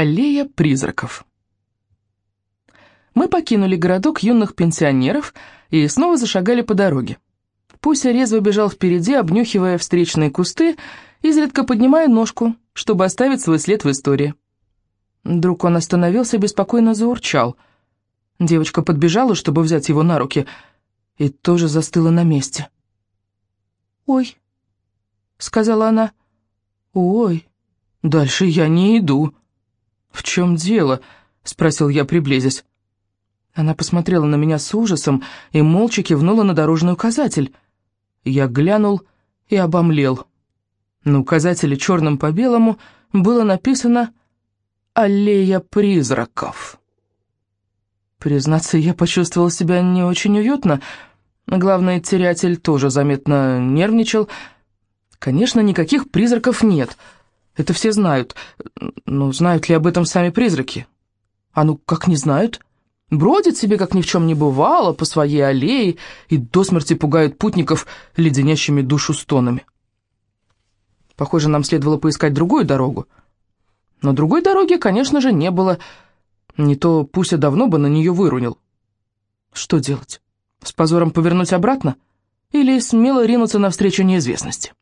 Аллея призраков. Мы покинули городок юных пенсионеров и снова зашагали по дороге. Пуся резво бежал впереди, обнюхивая встречные кусты, изредка поднимая ножку, чтобы оставить свой след в истории. Вдруг он остановился и беспокойно заурчал. Девочка подбежала, чтобы взять его на руки, и тоже застыла на месте. «Ой», — сказала она, — «ой, дальше я не иду». «В чем дело?» — спросил я, приблизясь. Она посмотрела на меня с ужасом и молча кивнула на дорожный указатель. Я глянул и обомлел. На указателе черным по белому было написано «Аллея призраков». Признаться, я почувствовал себя не очень уютно. Главный терятель тоже заметно нервничал. Конечно, никаких призраков нет. Это все знают. Но знают ли об этом сами призраки? А ну, как не знают? Бродят себе, как ни в чем не бывало, по своей аллее и до смерти пугают путников леденящими душу стонами. Похоже, нам следовало поискать другую дорогу. Но другой дороги, конечно же, не было. Не то Пуся давно бы на нее вырунил. Что делать? С позором повернуть обратно? Или смело ринуться навстречу неизвестности?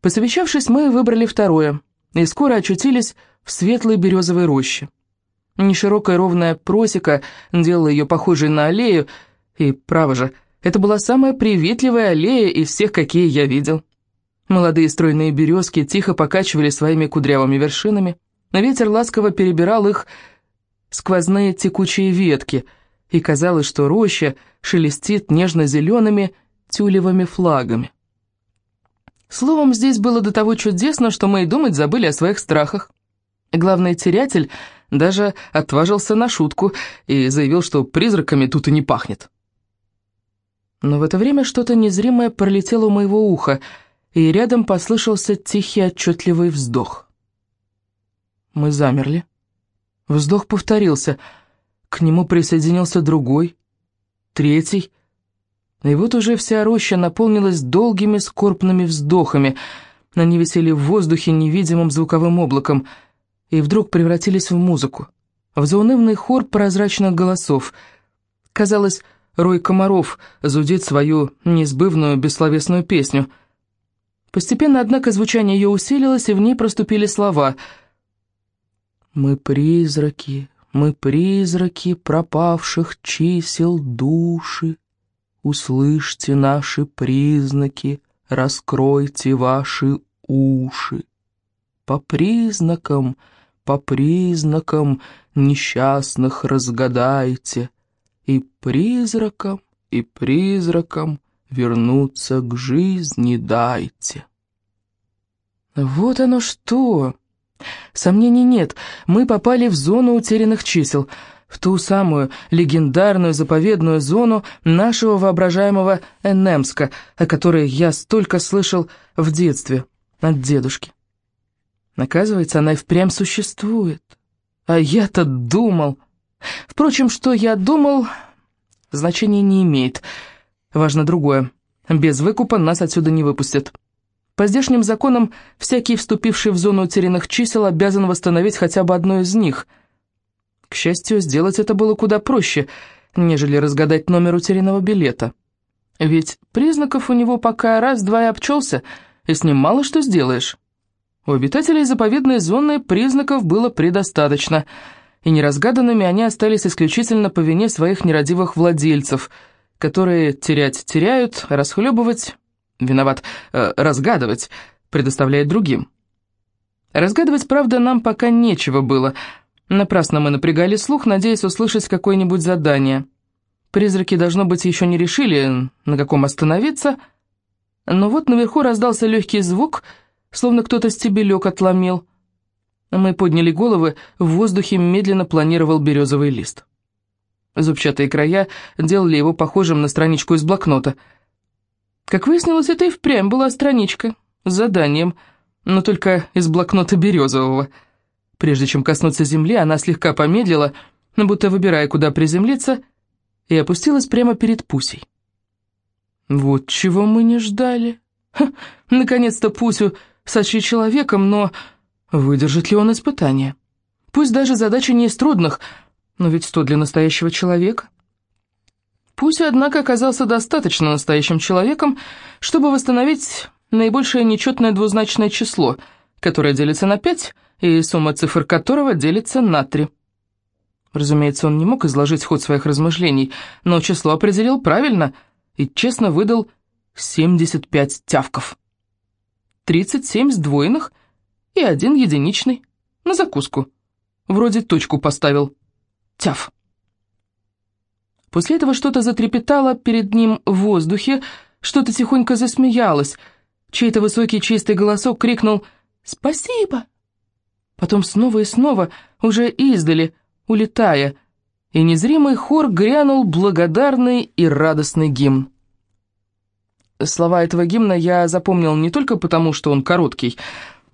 Посовещавшись, мы выбрали второе, и скоро очутились в светлой березовой роще. Неширокая ровная просека делала ее похожей на аллею, и, право же, это была самая приветливая аллея из всех, какие я видел. Молодые стройные березки тихо покачивали своими кудрявыми вершинами, ветер ласково перебирал их сквозные текучие ветки, и казалось, что роща шелестит нежно-зелеными тюлевыми флагами. Словом, здесь было до того чудесно, что мы и думать забыли о своих страхах. Главный терятель даже отважился на шутку и заявил, что призраками тут и не пахнет. Но в это время что-то незримое пролетело у моего уха, и рядом послышался тихий отчетливый вздох. Мы замерли. Вздох повторился. К нему присоединился другой, третий. И вот уже вся роща наполнилась долгими скорбными вздохами. Они висели в воздухе невидимым звуковым облаком — и вдруг превратились в музыку, в заунывный хор прозрачных голосов. Казалось, рой комаров зудит свою неизбывную бессловесную песню. Постепенно, однако, звучание ее усилилось, и в ней проступили слова «Мы призраки, мы призраки пропавших чисел души, услышьте наши признаки, раскройте ваши уши. По признакам по признакам несчастных разгадайте, и призракам, и призракам вернуться к жизни дайте. Вот оно что! Сомнений нет, мы попали в зону утерянных чисел, в ту самую легендарную заповедную зону нашего воображаемого Энемска, о которой я столько слышал в детстве от дедушки. Оказывается, она и впрямь существует. А я-то думал... Впрочем, что я думал, значения не имеет. Важно другое. Без выкупа нас отсюда не выпустят. По здешним законам, всякий, вступивший в зону утерянных чисел, обязан восстановить хотя бы одно из них. К счастью, сделать это было куда проще, нежели разгадать номер утерянного билета. Ведь признаков у него пока раз-два и обчелся, и с ним мало что сделаешь. У обитателей заповедной зоны признаков было предостаточно, и неразгаданными они остались исключительно по вине своих нерадивых владельцев, которые терять теряют, расхлебывать, виноват, э, разгадывать, предоставляет другим. Разгадывать, правда, нам пока нечего было. Напрасно мы напрягали слух, надеясь услышать какое-нибудь задание. Призраки, должно быть, еще не решили, на каком остановиться, но вот наверху раздался легкий звук — словно кто-то стебелек отломил. Мы подняли головы, в воздухе медленно планировал березовый лист. Зубчатые края делали его похожим на страничку из блокнота. Как выяснилось, это и впрямь была страничка с заданием, но только из блокнота березового. Прежде чем коснуться земли, она слегка помедлила, будто выбирая, куда приземлиться, и опустилась прямо перед Пусей. Вот чего мы не ждали. Наконец-то Пусю сочли человеком, но выдержит ли он испытание? Пусть даже задача не из трудных, но ведь сто для настоящего человека. Пусть, однако, оказался достаточно настоящим человеком, чтобы восстановить наибольшее нечетное двузначное число, которое делится на пять, и сумма цифр которого делится на три. Разумеется, он не мог изложить ход своих размышлений, но число определил правильно и честно выдал 75 тявков. 37 сдвоенных и один единичный, на закуску. Вроде точку поставил. Тяв. После этого что-то затрепетало перед ним в воздухе, что-то тихонько засмеялось. Чей-то высокий чистый голосок крикнул «Спасибо!» Потом снова и снова, уже издали, улетая, и незримый хор грянул благодарный и радостный гимн. Слова этого гимна я запомнил не только потому, что он короткий,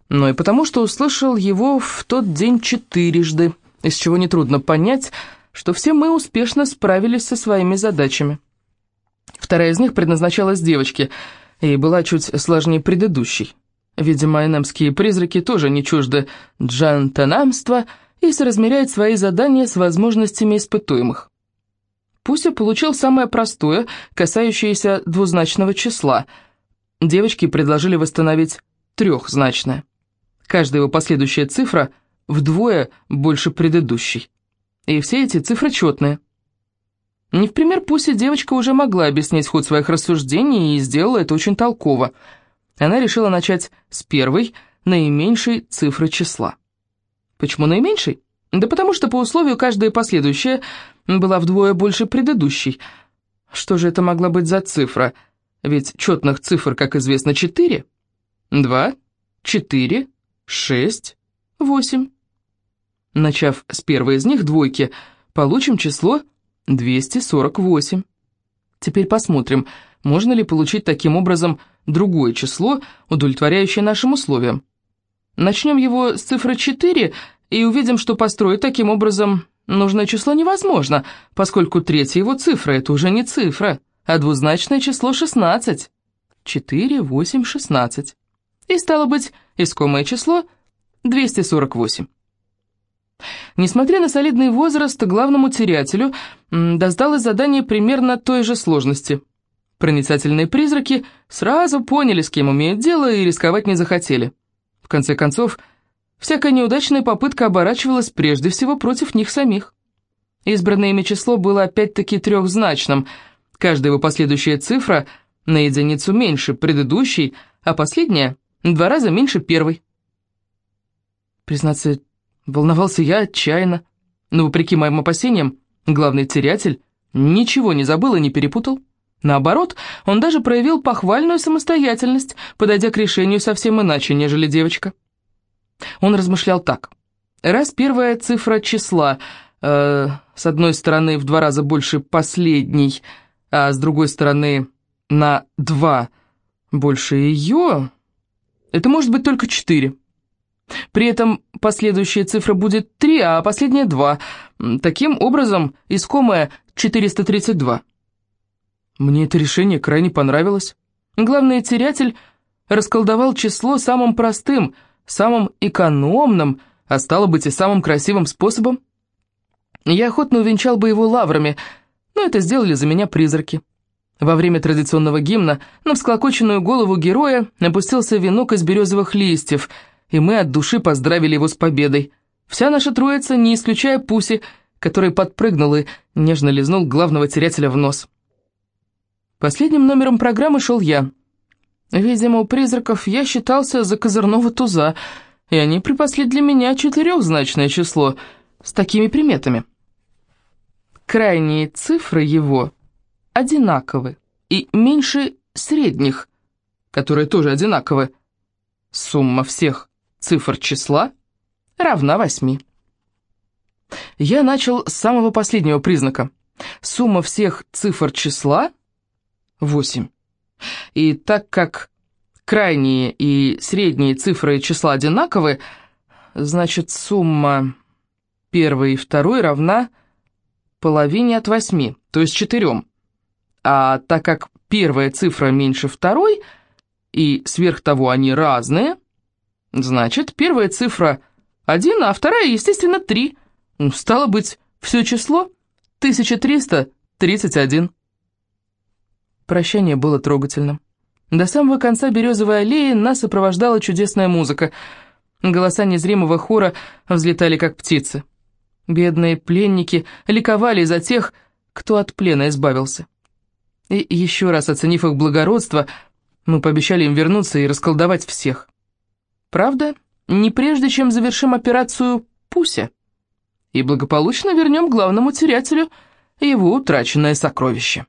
но и потому, что услышал его в тот день четырежды, из чего нетрудно понять, что все мы успешно справились со своими задачами. Вторая из них предназначалась девочке и была чуть сложнее предыдущей. Видимо, энемские призраки тоже не чужды джантанамства и соразмеряют свои задания с возможностями испытуемых. Пуся получил самое простое, касающееся двузначного числа. Девочки предложили восстановить трехзначное. Каждая его последующая цифра вдвое больше предыдущей. И все эти цифры четные. Не в пример Пуси девочка уже могла объяснить ход своих рассуждений и сделала это очень толково. Она решила начать с первой, наименьшей цифры числа. Почему наименьшей? Да потому что по условию каждая последующая была вдвое больше предыдущей. Что же это могла быть за цифра? Ведь четных цифр, как известно, четыре. Два, четыре, шесть, восемь. Начав с первой из них, двойки, получим число 248. Теперь посмотрим, можно ли получить таким образом другое число, удовлетворяющее нашим условиям. Начнем его с цифры 4 и увидим, что построить таким образом нужное число невозможно, поскольку третья его цифра – это уже не цифра, а двузначное число 16. 4, 8, 16. И стало быть, искомое число – 248. Несмотря на солидный возраст, главному терятелю досталось задание примерно той же сложности. Проницательные призраки сразу поняли, с кем умеют дело, и рисковать не захотели. В конце концов, всякая неудачная попытка оборачивалась прежде всего против них самих. Избранное ими число было опять-таки трехзначным, каждая его последующая цифра на единицу меньше предыдущей, а последняя – два раза меньше первой. Признаться, Волновался я отчаянно, но, вопреки моим опасениям, главный терятель ничего не забыл и не перепутал. Наоборот, он даже проявил похвальную самостоятельность, подойдя к решению совсем иначе, нежели девочка. Он размышлял так. Раз первая цифра числа, э, с одной стороны, в два раза больше последней, а с другой стороны, на два больше ее, это может быть только четыре. При этом последующая цифра будет 3, а последняя 2. Таким образом, искомая 432. Мне это решение крайне понравилось. Главный терятель расколдовал число самым простым, самым экономным, а стало быть и самым красивым способом. Я охотно увенчал бы его лаврами, но это сделали за меня призраки. Во время традиционного гимна на всклокоченную голову героя опустился венок из березовых листьев – и мы от души поздравили его с победой. Вся наша троица, не исключая Пуси, который подпрыгнул и нежно лизнул главного терятеля в нос. Последним номером программы шел я. Видимо, у призраков я считался за козырного туза, и они припасли для меня четырехзначное число с такими приметами. Крайние цифры его одинаковы и меньше средних, которые тоже одинаковы. Сумма всех цифр числа равна 8. Я начал с самого последнего признака. Сумма всех цифр числа – 8. И так как крайние и средние цифры числа одинаковы, значит сумма первой и второй равна половине от 8, то есть 4. А так как первая цифра меньше второй, и сверх того они разные – Значит, первая цифра один, а вторая, естественно, три. Ну, стало быть, все число 1331. Прощание было трогательным. До самого конца Березовой аллеи нас сопровождала чудесная музыка. Голоса незримого хора взлетали, как птицы. Бедные пленники ликовали за тех, кто от плена избавился. И еще раз оценив их благородство, мы пообещали им вернуться и расколдовать всех. Правда, не прежде, чем завершим операцию «Пуся» и благополучно вернем главному терятелю его утраченное сокровище.